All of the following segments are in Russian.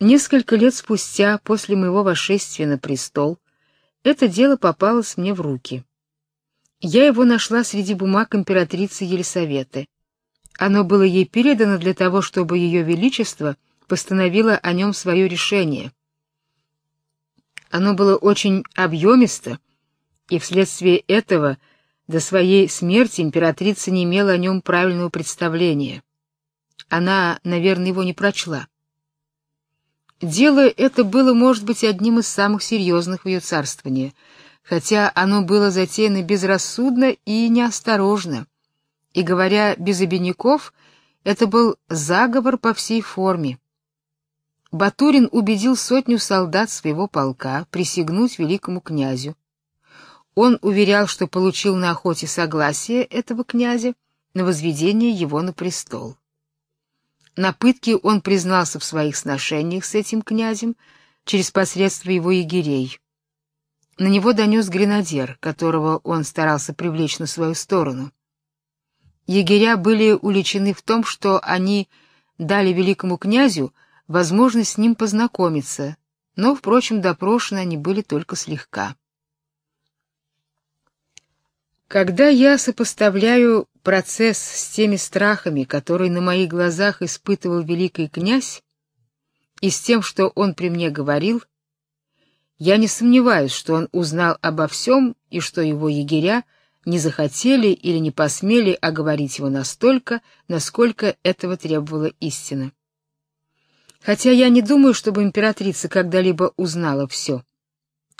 Несколько лет спустя, после моего восшествия на престол, это дело попалось мне в руки. Я его нашла среди бумаг императрицы Елисаветы. Оно было ей передано для того, чтобы ее величество постановило о нем свое решение. Оно было очень объемисто, и вследствие этого до своей смерти императрица не имела о нем правильного представления. Она, наверное, его не прочла. Дело это было, может быть, одним из самых серьезных в ее царствовании, хотя оно было затеяно безрассудно и неосторожно. И говоря без обиняков, это был заговор по всей форме. Батурин убедил сотню солдат своего полка присягнуть великому князю. Он уверял, что получил на охоте согласие этого князя на возведение его на престол. На пытке он признался в своих сношениях с этим князем через посредство его егерей. На него донес гренадер, которого он старался привлечь на свою сторону. Егеря были уличены в том, что они дали великому князю возможность с ним познакомиться, но, впрочем, допрошены они были только слегка. Когда я сопоставляю процесс с теми страхами, которые на моих глазах испытывал великий князь, и с тем, что он при мне говорил, я не сомневаюсь, что он узнал обо всем и что его егеря не захотели или не посмели оговорить его настолько, насколько этого требовала истина. Хотя я не думаю, чтобы императрица когда-либо узнала все.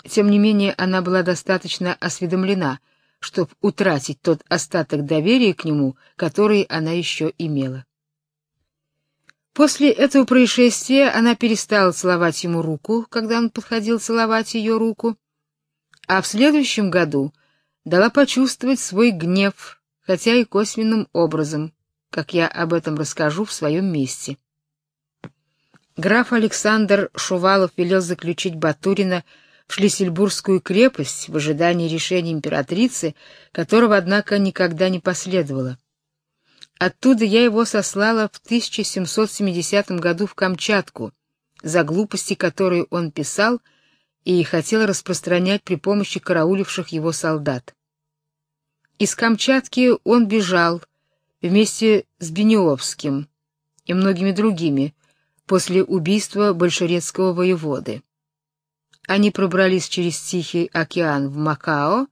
Тем не менее, она была достаточно осведомлена чтобы утратить тот остаток доверия к нему, который она еще имела. После этого происшествия она перестала целовать ему руку, когда он подходил целовать ее руку, а в следующем году дала почувствовать свой гнев, хотя и косвенным образом, как я об этом расскажу в своем месте. Граф Александр Шувалов велел заключить Батурина в Шлиссельбургскую крепость в ожидании решения императрицы, которого, однако, никогда не последовало. Оттуда я его сослала в 1770 году в Камчатку за глупости, которые он писал и хотел распространять при помощи карауливших его солдат. Из Камчатки он бежал вместе с Бенюовским и многими другими после убийства большерецкого воеводы. Они пробрались через Тихий океан в Макао.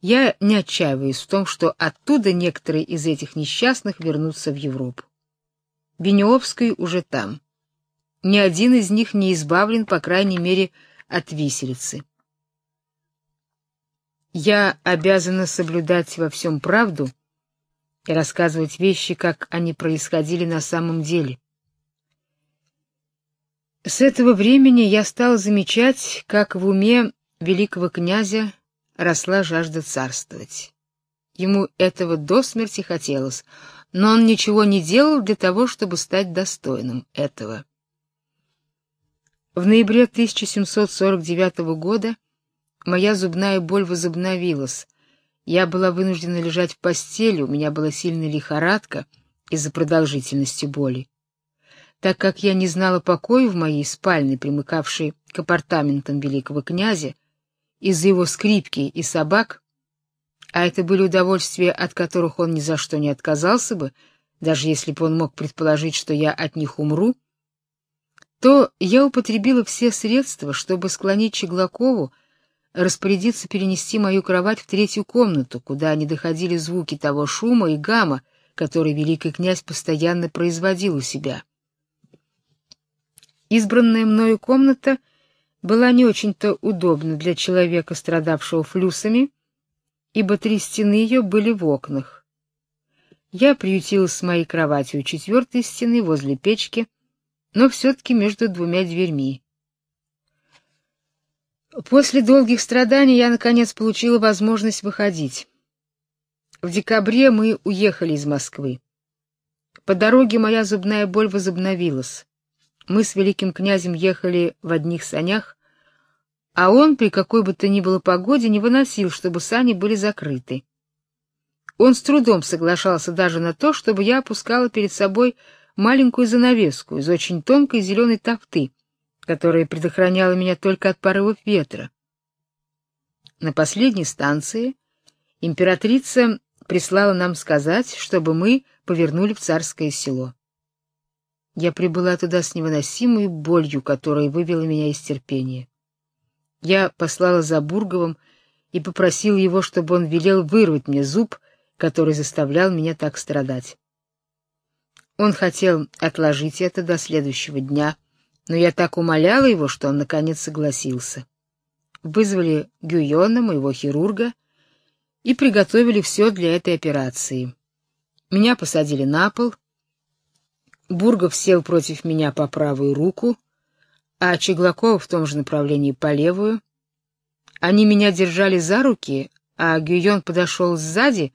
Я не отчаиваюсь в том, что оттуда некоторые из этих несчастных вернутся в Европу. Бенеовский уже там. Ни один из них не избавлен, по крайней мере, от виселицы. Я обязана соблюдать во всем правду и рассказывать вещи, как они происходили на самом деле. С этого времени я стал замечать, как в уме великого князя росла жажда царствовать. Ему этого до смерти хотелось, но он ничего не делал для того, чтобы стать достойным этого. В ноябре 1749 года моя зубная боль возобновилась. Я была вынуждена лежать в постели, у меня была сильная лихорадка из-за продолжительности боли. Так как я не знала покоя в моей спальне, примыкавшей к апартаментам великого князя, из-за его скрипки и собак, а это были удовольствия, от которых он ни за что не отказался бы, даже если бы он мог предположить, что я от них умру, то я употребила все средства, чтобы склонить Чеглакову распорядиться перенести мою кровать в третью комнату, куда не доходили звуки того шума и гамма, который великий князь постоянно производил у себя. Избранная мною комната была не очень-то удобна для человека, страдавшего флюсами, ибо три стены ее были в окнах. Я приютилась с моей кроватью у четвертой стены возле печки, но все-таки между двумя дверьми. После долгих страданий я наконец получила возможность выходить. В декабре мы уехали из Москвы. По дороге моя зубная боль возобновилась. Мы с великим князем ехали в одних санях, а он при какой бы то ни было погоде не выносил, чтобы сани были закрыты. Он с трудом соглашался даже на то, чтобы я опускала перед собой маленькую занавеску из очень тонкой зеленой тафты, которая предохраняла меня только от порывов ветра. На последней станции императрица прислала нам сказать, чтобы мы повернули в царское село. Я прибыла туда с невыносимой болью, которая вывела меня из терпения. Я послала за Бурговым и попросил его, чтобы он велел вырвать мне зуб, который заставлял меня так страдать. Он хотел отложить это до следующего дня, но я так умоляла его, что он наконец согласился. Вызвали Гюйона, моего хирурга, и приготовили все для этой операции. Меня посадили на пол. Бургов сел против меня по правую руку, а Чеглаков в том же направлении по левую. Они меня держали за руки, а Гюйон подошел сзади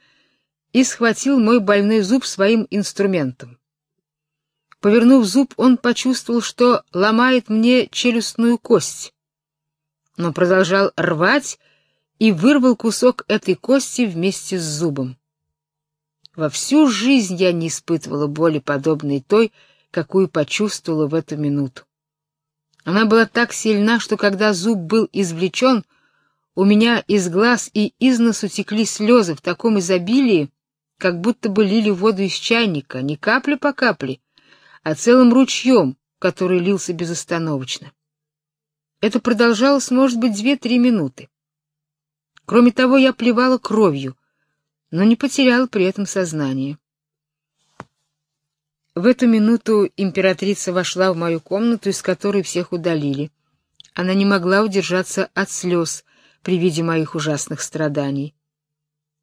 и схватил мой больной зуб своим инструментом. Повернув зуб, он почувствовал, что ломает мне челюстную кость, но продолжал рвать и вырвал кусок этой кости вместе с зубом. Во всю жизнь я не испытывала боли подобной той, какую почувствовала в эту минуту. Она была так сильна, что когда зуб был извлечен, у меня из глаз и из носу текли слезы в таком изобилии, как будто бы лили воду из чайника, не капля по капле, а целым ручьем, который лился безостановочно. Это продолжалось, может быть, две-три минуты. Кроме того, я плевала кровью, но не потеряла при этом сознание. В эту минуту императрица вошла в мою комнату, из которой всех удалили. Она не могла удержаться от слез при виде моих ужасных страданий.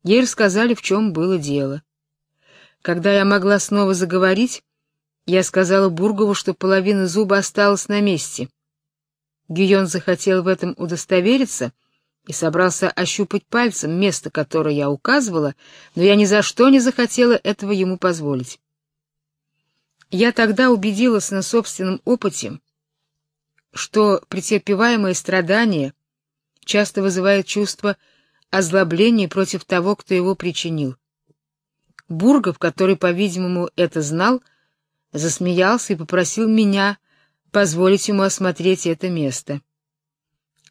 Ей рассказали, в чем было дело. Когда я могла снова заговорить, я сказала Бургову, что половина зуба осталась на месте. Гион захотел в этом удостовериться — и собрался ощупать пальцем место, которое я указывала, но я ни за что не захотела этого ему позволить. Я тогда убедилась на собственном опыте, что претерпеваемое страдание часто вызывает чувство озлобления против того, кто его причинил. Бургов, который, по-видимому, это знал, засмеялся и попросил меня позволить ему осмотреть это место.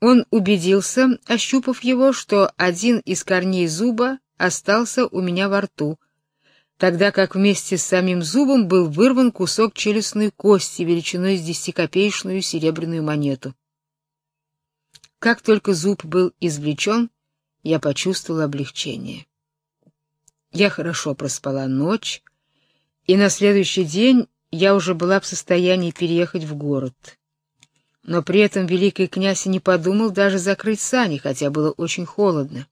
Он убедился, ощупав его, что один из корней зуба остался у меня во рту, тогда как вместе с самим зубом был вырван кусок челюстной кости величиной с десятикопеечную серебряную монету. Как только зуб был извлечен, я почувствовала облегчение. Я хорошо проспала ночь, и на следующий день я уже была в состоянии переехать в город. Но при этом великий князь не подумал даже закрыть сани, хотя было очень холодно.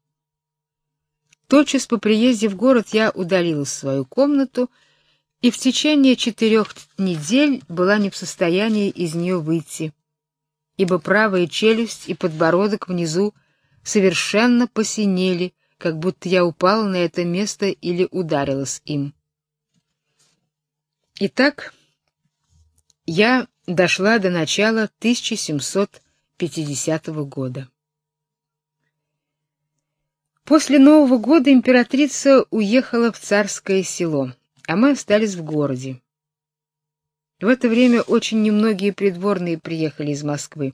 Тотчас по приезде в город я удалилась в свою комнату и в течение четырех недель была не в состоянии из нее выйти, ибо правая челюсть и подбородок внизу совершенно посинели, как будто я упала на это место или ударилась им. Итак, я дошла до начала 1750 года. После Нового года императрица уехала в царское село, а мы остались в городе. В это время очень немногие придворные приехали из Москвы.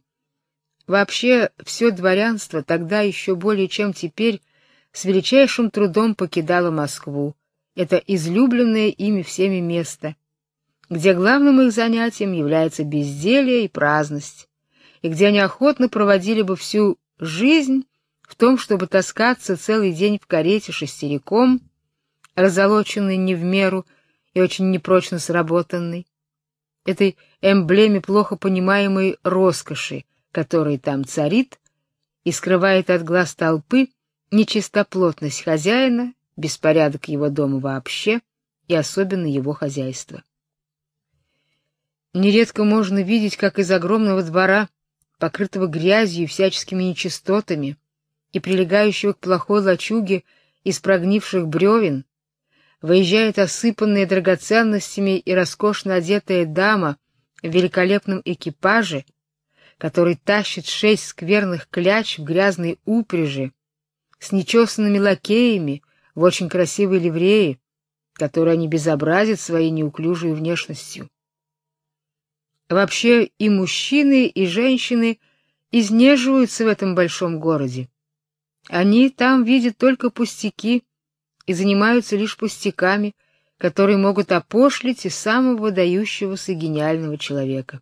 Вообще все дворянство тогда еще более чем теперь с величайшим трудом покидало Москву. Это излюбленное ими всеми место где главным их занятием является безделье и праздность, и где они охотно проводили бы всю жизнь в том, чтобы таскаться целый день в карете шестериком, разолоченной не в меру и очень непрочно сработанной, этой эмблеме плохо понимаемой роскоши, которая там царит и скрывает от глаз толпы нечистоплотность хозяина, беспорядок его дома вообще и особенно его хозяйства. Нередко можно видеть, как из огромного двора, покрытого грязью и всяческими нечистотами, и прилегающего к плохой лачуге из прогнивших бревен, выезжает осыпанная драгоценностями и роскошно одетая дама в великолепном экипаже, который тащит шесть скверных кляч в грязной упряжи, с нечесанными лакеями в очень красивой ливреи, которую они безобразят своей неуклюжей внешностью. Вообще и мужчины, и женщины изнеживаются в этом большом городе. Они там видят только пустяки и занимаются лишь пустяками, которые могут опошлить и самого выдающегося гениального человека.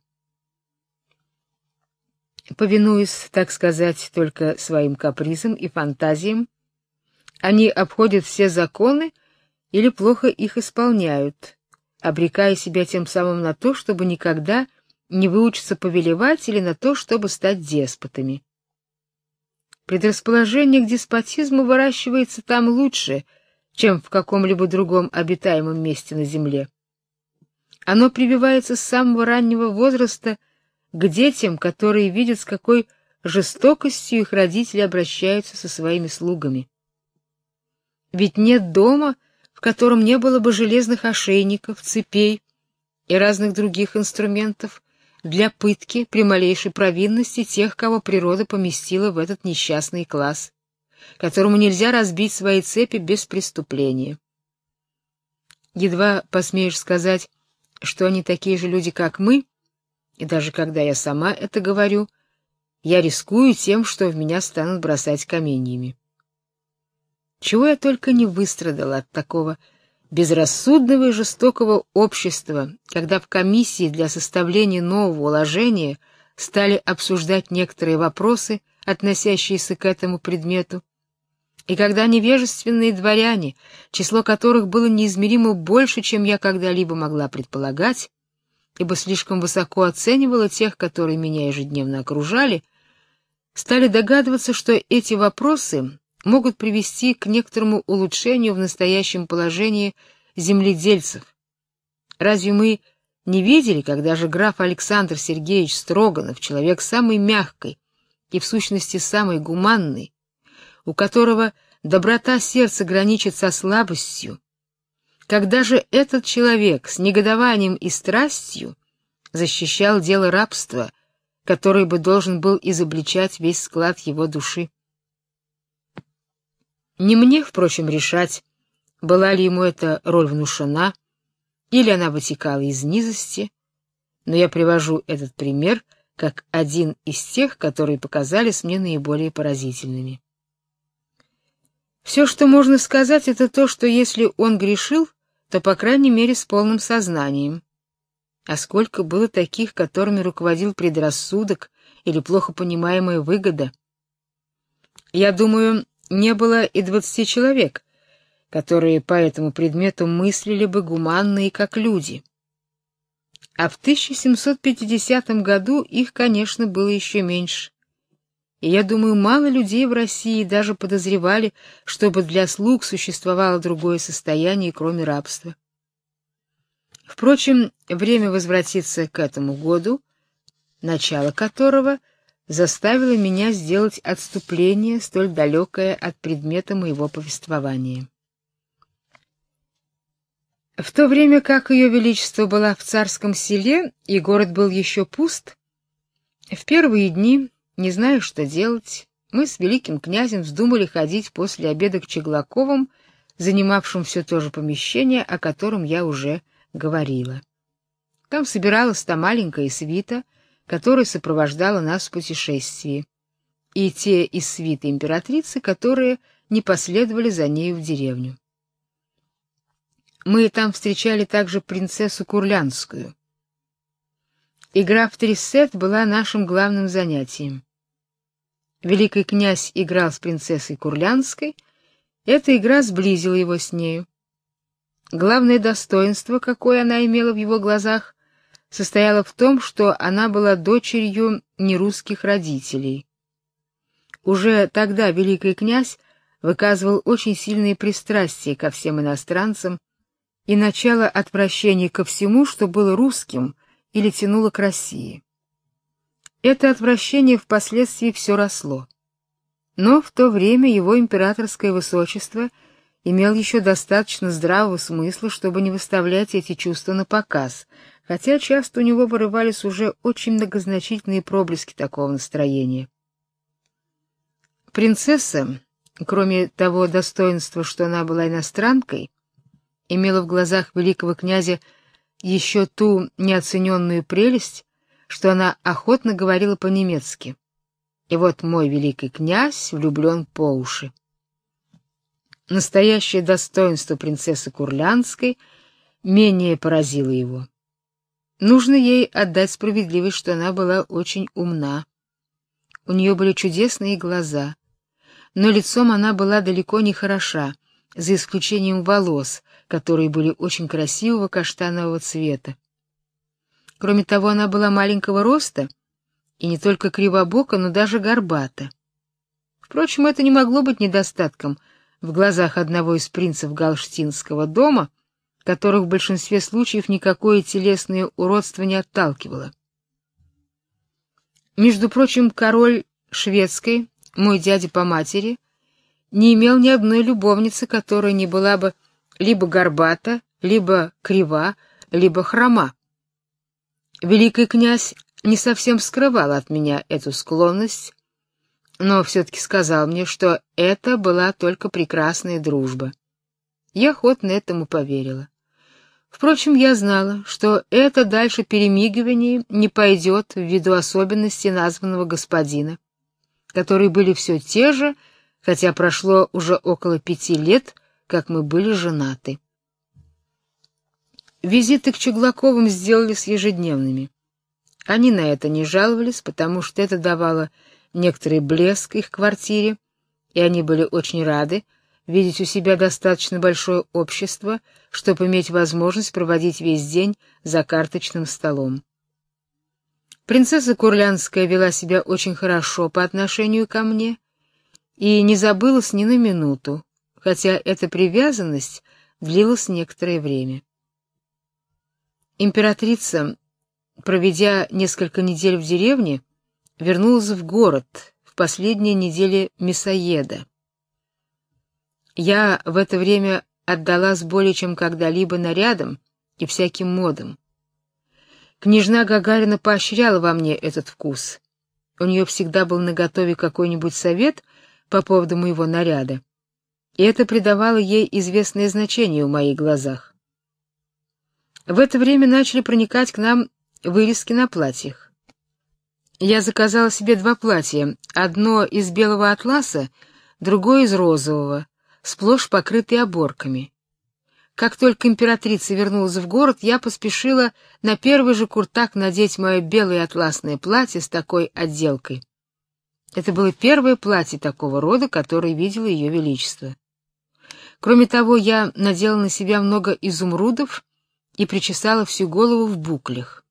Повинуясь, так сказать, только своим капризам и фантазиям, они обходят все законы или плохо их исполняют, обрекая себя тем самым на то, чтобы никогда не выучиться повелевать или на то, чтобы стать деспотами. Предрасположение к деспотизму выращивается там лучше, чем в каком-либо другом обитаемом месте на земле. Оно прививается с самого раннего возраста к детям, которые видят, с какой жестокостью их родители обращаются со своими слугами. Ведь нет дома, котором не было бы железных ошейников, цепей и разных других инструментов, для пытки при малейшей провинности тех, кого природа поместила в этот несчастный класс, которому нельзя разбить свои цепи без преступления. Едва посмеешь сказать, что они такие же люди, как мы, и даже когда я сама это говорю, я рискую тем, что в меня станут бросать каменьями. Чего я только не выстрадала от такого безрассудного и жестокого общества, когда в комиссии для составления нового уложения стали обсуждать некоторые вопросы, относящиеся к этому предмету, и когда невежественные дворяне, число которых было неизмеримо больше, чем я когда-либо могла предполагать, ибо слишком высоко оценивала тех, которые меня ежедневно окружали, стали догадываться, что эти вопросы могут привести к некоторому улучшению в настоящем положении земледельцев. Разве мы не видели, когда же граф Александр Сергеевич Строганов, человек самый мягкий и в сущности самый гуманный, у которого доброта сердца граничит со слабостью, когда же этот человек с негодованием и страстью защищал дело рабства, который бы должен был изобличать весь склад его души. Не мне, впрочем, решать, была ли ему эта роль внушена, или она вытекала из низости, но я привожу этот пример как один из тех, которые показались мне наиболее поразительными. Все, что можно сказать, это то, что если он грешил, то по крайней мере с полным сознанием. А сколько было таких, которыми руководил предрассудок или плохо понимаемая выгода? Я думаю, не было и двадцати человек, которые по этому предмету мыслили бы гуманно и как люди. А в 1750 году их, конечно, было еще меньше. И я думаю, мало людей в России даже подозревали, чтобы для слуг существовало другое состояние, кроме рабства. Впрочем, время возвратиться к этому году, начало которого — заставило меня сделать отступление, столь далекое от предмета моего повествования. В то время как ее величество была в царском селе и город был еще пуст, в первые дни, не зная, что делать, мы с великим князем вздумали ходить после обеда к Чеглаковым, занимавшим все то же помещение, о котором я уже говорила. Там собиралась та маленькая свита, которая сопровождала нас в путешествии, и те из свиты императрицы, которые не последовали за нею в деревню. Мы там встречали также принцессу Курлянскую. Игра в трисет была нашим главным занятием. Великий князь играл с принцессой Курлянской, эта игра сблизила его с нею. Главное достоинство, какое она имела в его глазах, состояла в том, что она была дочерью нерусских родителей. Уже тогда великий князь выказывал очень сильные пристрастия ко всем иностранцам и начало отвращения ко всему, что было русским или тянуло к России. Это отвращение впоследствии все росло. Но в то время его императорское высочество имел еще достаточно здравого смысла, чтобы не выставлять эти чувства на показ, хотя часто у него вырывались уже очень многозначительные проблески такого настроения. Принцесса, кроме того достоинства, что она была иностранкой, имела в глазах великого князя еще ту неоцененную прелесть, что она охотно говорила по-немецки. И вот мой великий князь влюблен по уши. Настоящее достоинство принцессы Курлянской менее поразило его. Нужно ей отдать справедливость, что она была очень умна. У нее были чудесные глаза, но лицом она была далеко не хороша, за исключением волос, которые были очень красивого каштанового цвета. Кроме того, она была маленького роста и не только кривобока, но даже горбата. Впрочем, это не могло быть недостатком в глазах одного из принцев Галштинского дома, которых в большинстве случаев никакое телесное уродство не отталкивало. Между прочим, король шведской, мой дядя по матери, не имел ни одной любовницы, которая не была бы либо горбата, либо крива, либо хрома. Великий князь не совсем скрывал от меня эту склонность, но все-таки сказал мне, что это была только прекрасная дружба. Я охотно этому поверила. Впрочем, я знала, что это дальше перемигиваний не пойдет ввиду особенностей названного господина, которые были все те же, хотя прошло уже около пяти лет, как мы были женаты. Визиты к Чуглаковым сделались ежедневными. Они на это не жаловались, потому что это давало некоторый блеск их квартире, и они были очень рады видеть у себя достаточно большое общество, чтобы иметь возможность проводить весь день за карточным столом. Принцесса Курлянская вела себя очень хорошо по отношению ко мне и не забылась ни на минуту, хотя эта привязанность длилась некоторое время. Императрица, проведя несколько недель в деревне, вернулась в город в последние недели мясоеда. Я в это время отдалась более чем когда-либо нарядам и всяким модам. Княжна Гагарина поощряла во мне этот вкус. У нее всегда был наготове какой-нибудь совет по поводу моего наряда, и это придавало ей известное значение в моих глазах. В это время начали проникать к нам вырезки на платьях. Я заказала себе два платья, одно из белого атласа, другое из розового, сплошь покрытые оборками. Как только императрица вернулась в город, я поспешила на первый же куртак надеть мое белое атласное платье с такой отделкой. Это было первое платье такого рода, которое видела ее величество. Кроме того, я надела на себя много изумрудов и причесала всю голову в буклях.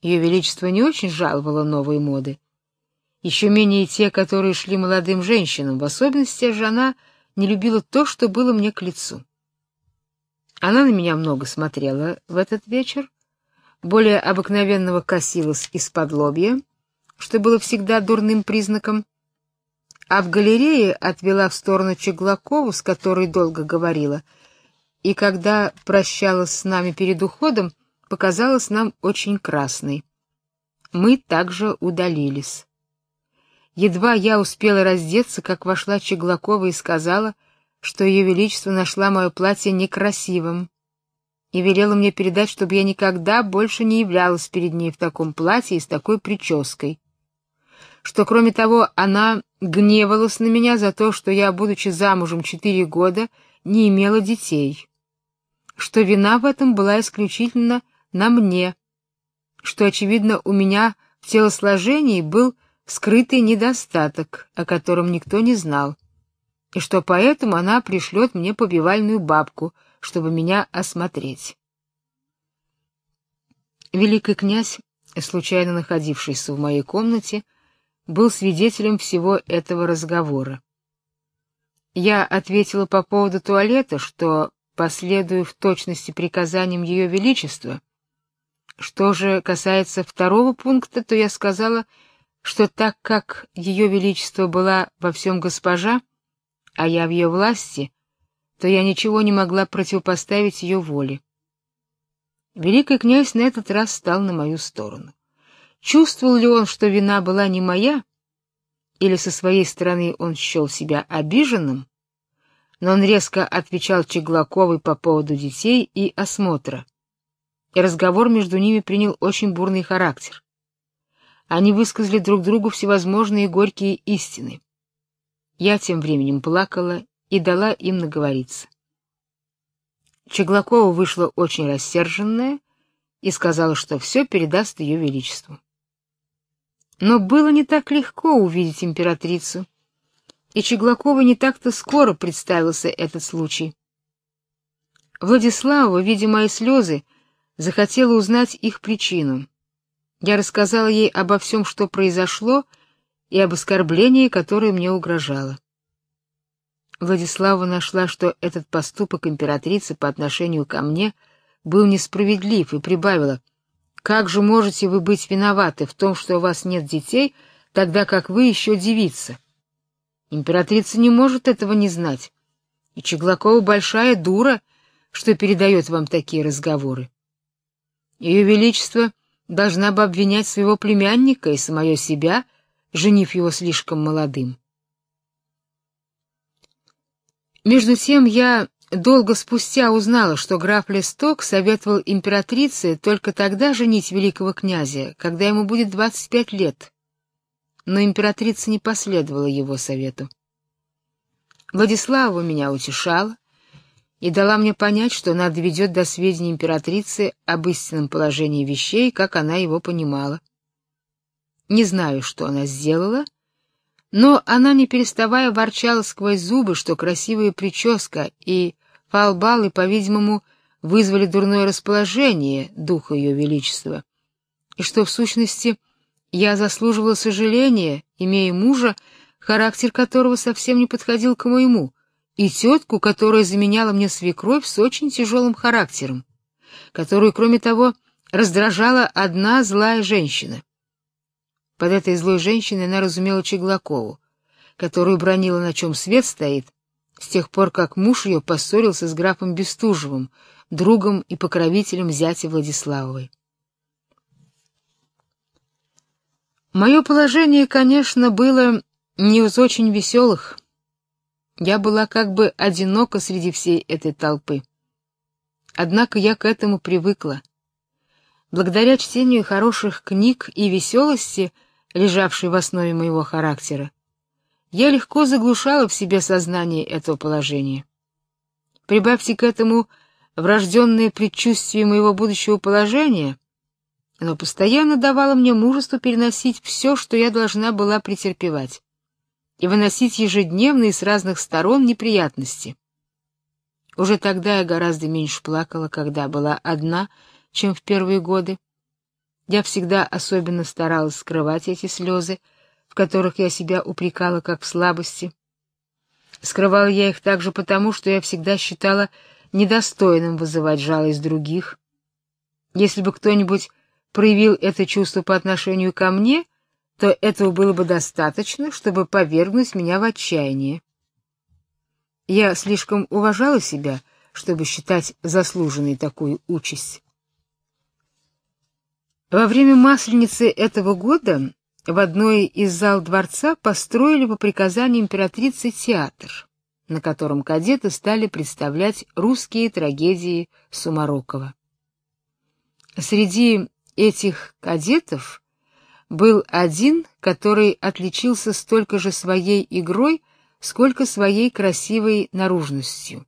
Ее величество не очень жаловало новые моды, еще менее те, которые шли молодым женщинам, в особенности же она не любила то, что было мне к лицу. Она на меня много смотрела в этот вечер, более обыкновенного косилась из-под лобья, что было всегда дурным признаком, а в галерее отвела в сторону Чеглакову, с которой долго говорила — и когда прощалась с нами перед уходом, показалась нам очень красной. Мы также удалились. Едва я успела раздеться, как вошла Чеглакова и сказала, что ее величество нашла мое платье некрасивым и велела мне передать, чтобы я никогда больше не являлась перед ней в таком платье и с такой прической. Что кроме того, она гневалась на меня за то, что я, будучи замужем четыре года, не имела детей что вина в этом была исключительно на мне, что, очевидно, у меня в телосложении был скрытый недостаток, о котором никто не знал, и что поэтому она пришлет мне побивальную бабку, чтобы меня осмотреть. Великий князь, случайно находившийся в моей комнате, был свидетелем всего этого разговора. Я ответила по поводу туалета, что последую в точности приказаниям Ее Величества. Что же касается второго пункта, то я сказала, что так как Ее Величество была во всем госпожа, а я в ее власти, то я ничего не могла противопоставить ее воле. Великий князь на этот раз стал на мою сторону. Чувствовал ли он, что вина была не моя, или со своей стороны он счел себя обиженным? но он резко отвечал Чеглаковой по поводу детей и осмотра. И разговор между ними принял очень бурный характер. Они высказали друг другу всевозможные горькие истины. Я тем временем плакала и дала им наговориться. Чеглакова вышла очень рассерженная и сказала, что все передаст ее величеству. Но было не так легко увидеть императрицу, и Чеглакову не так-то скоро представился этот случай. Владислава, видя мои слезы, захотела узнать их причину. Я рассказала ей обо всем, что произошло, и об оскорблении, которое мне угрожало. Владислава нашла, что этот поступок императрицы по отношению ко мне был несправедлив, и прибавила: "Как же можете вы быть виноваты в том, что у вас нет детей, тогда как вы еще девица? Императрица не может этого не знать. И Чеглакова большая дура, что передает вам такие разговоры. Ее величество должна бы обвинять своего племянника и самое себя, женив его слишком молодым. Между тем я долго спустя узнала, что граф Лесток советовал императрице только тогда женить великого князя, когда ему будет 25 лет. Но императрица не последовала его совету. Владислава меня утешала и дала мне понять, что она доведет до сведения императрицы об истинном положении вещей, как она его понимала. Не знаю, что она сделала, — но она, не переставая, ворчала сквозь зубы, что красивая прическа и фалбалы, по-видимому, вызвали дурное расположение духа ее величества, и что, в сущности, я заслуживала сожаления, имея мужа, характер которого совсем не подходил к моему, и тетку, которая заменяла мне свекровь с очень тяжелым характером, которую, кроме того, раздражала одна злая женщина. Под этой злой женщиной она разумела Чеглакову, которую бронила, на чем свет стоит, с тех пор, как муж ее поссорился с графом Бестужевым, другом и покровителем зятя Владиславовой. Мое положение, конечно, было не из очень веселых. Я была как бы одинока среди всей этой толпы. Однако я к этому привыкла. Благодаря чтению хороших книг и веселости — лежавший в основе моего характера, я легко заглушала в себе сознание этого положения. Прибавьте к этому врожденное предчувствие моего будущего положения, оно постоянно давало мне мужество переносить все, что я должна была претерпевать, и выносить ежедневно и с разных сторон неприятности. Уже тогда я гораздо меньше плакала, когда была одна, чем в первые годы. Я всегда особенно старалась скрывать эти слезы, в которых я себя упрекала как в слабости. Скрывала я их также потому, что я всегда считала недостойным вызывать жалость других. Если бы кто-нибудь проявил это чувство по отношению ко мне, то этого было бы достаточно, чтобы повергнуть меня в отчаяние. Я слишком уважала себя, чтобы считать заслуженной такую участь. Во время Масленицы этого года в одной из зал дворца построили по приказанию императрицы театр, на котором кадеты стали представлять русские трагедии Сумарокова. Среди этих кадетов был один, который отличился столько же своей игрой, сколько своей красивой наружностью.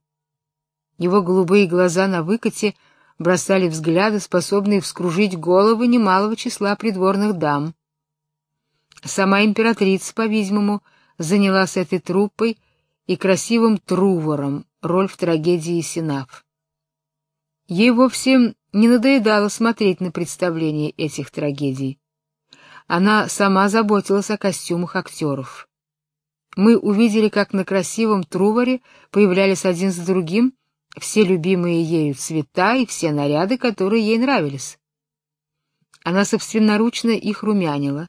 Его голубые глаза на выкате — бросали взгляды, способные вскружить головы немалого числа придворных дам. Сама императрица, по-видимому, занялась этой труппой и красивым Трувором, роль в трагедии Синав. Ей вовсе не надоедало смотреть на представление этих трагедий. Она сама заботилась о костюмах актеров. Мы увидели, как на красивом Труворе появлялись один за другим все любимые ею цвета и все наряды, которые ей нравились. Она собственноручно их румянила,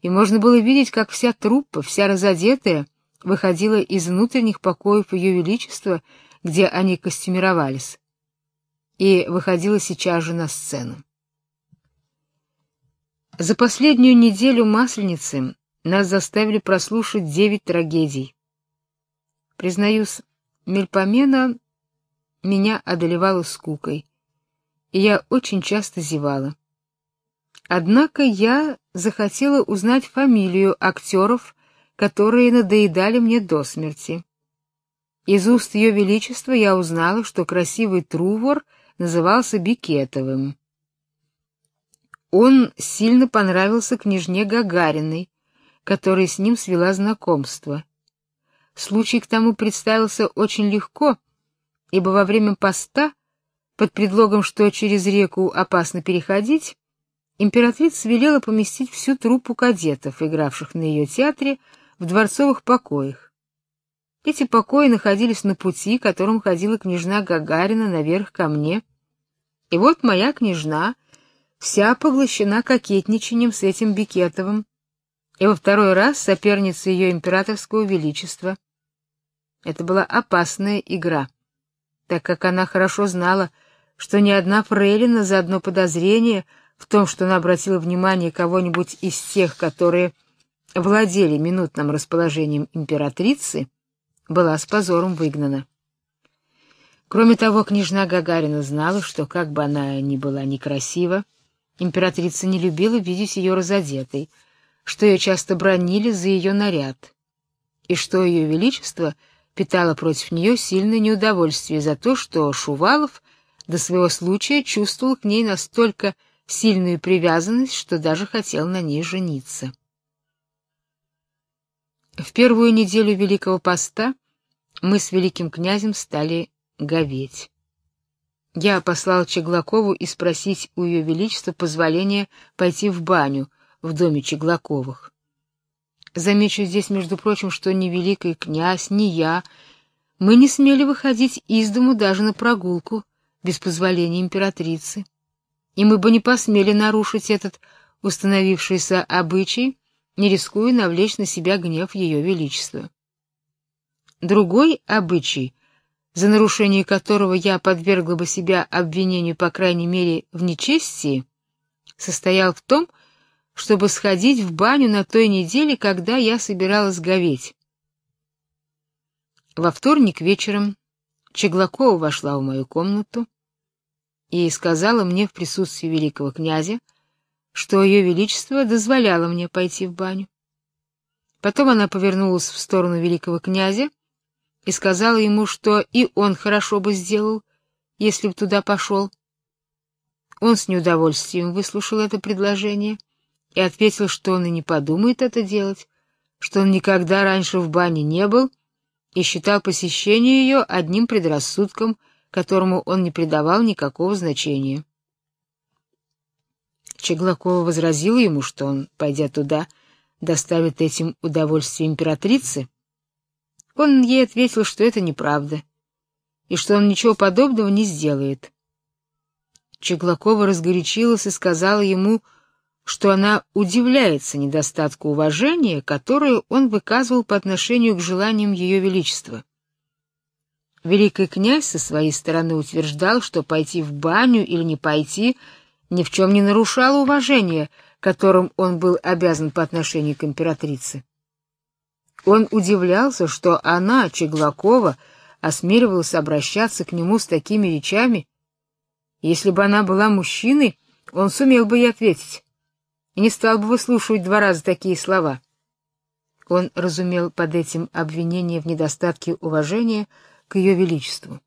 и можно было видеть, как вся труппа, вся разодетая, выходила из внутренних покоев ее величества, где они костюмировались, и выходила сейчас же на сцену. За последнюю неделю Масленицы нас заставили прослушать девять трагедий. Признаюсь, Мельпомена меня одолевала скукой, и я очень часто зевала. Однако я захотела узнать фамилию актеров, которые надоедали мне до смерти. Из уст ее величества я узнала, что красивый Трувор назывался Бикетовым. Он сильно понравился княжне Гагариной, которая с ним свела знакомство. Случай к тому представился очень легко, ибо во время поста, под предлогом, что через реку опасно переходить, императрица велела поместить всю труппу кадетов, игравших на ее театре, в дворцовых покоях. Эти покои находились на пути, которым ходила княжна Гагарина наверх ко мне. И вот моя княжна вся поглощена кокетничанием с этим Бикетовым, и во второй раз соперница ее императорского величества. Это была опасная игра, так как она хорошо знала, что ни одна фрейлина за одно подозрение в том, что она обратила внимание кого-нибудь из тех, которые владели минутным расположением императрицы, была с позором выгнана. Кроме того, княжна Гагарина знала, что как бы она ни была некрасива, императрица не любила видеть ее разодетой, что ее часто бронили за ее наряд, и что ее величество питало против нее сильное неудовольствие за то, что Шувалов до своего случая чувствовал к ней настолько сильную привязанность, что даже хотел на ней жениться. В первую неделю Великого Поста мы с великим князем стали говеть. Я послал Чеглакову и спросить у ее величества позволения пойти в баню в доме Чеглаковых. Замечу здесь, между прочим, что ни великий князь, ни я мы не смели выходить из дому даже на прогулку без позволения императрицы. И мы бы не посмели нарушить этот установившийся обычай, не рискуя навлечь на себя гнев ее величества. Другой обычай, за нарушение которого я подвергла бы себя обвинению, по крайней мере, в нечестии, состоял в том, чтобы сходить в баню на той неделе, когда я собиралась говеть. Во вторник вечером Чеглакова вошла в мою комнату и сказала мне в присутствии великого князя, что ее величество дозволяло мне пойти в баню. Потом она повернулась в сторону великого князя и сказала ему, что и он хорошо бы сделал, если бы туда пошел. Он с неудовольствием выслушал это предложение и ответил, что он и не подумает это делать, что он никогда раньше в бане не был и считал посещение ее одним предрассудком, которому он не придавал никакого значения. Чеглакова возразила ему, что он, пойдя туда, доставит этим удовольствие императрице, он ей ответил, что это неправда, и что он ничего подобного не сделает. Чеглакова разгорячилась и сказала ему, что она удивляется недостатку уважения, которое он выказывал по отношению к желаниям ее величества. Великий князь со своей стороны утверждал, что пойти в баню или не пойти ни в чем не нарушало уважения, которым он был обязан по отношению к императрице. Он удивлялся, что она, Чеглакова, осмеливалась обращаться к нему с такими речами. Если бы она была мужчиной, он сумел бы ей ответить и не стал бы выслушивать два раза такие слова. Он разумел под этим обвинение в недостатке уважения к ее величеству.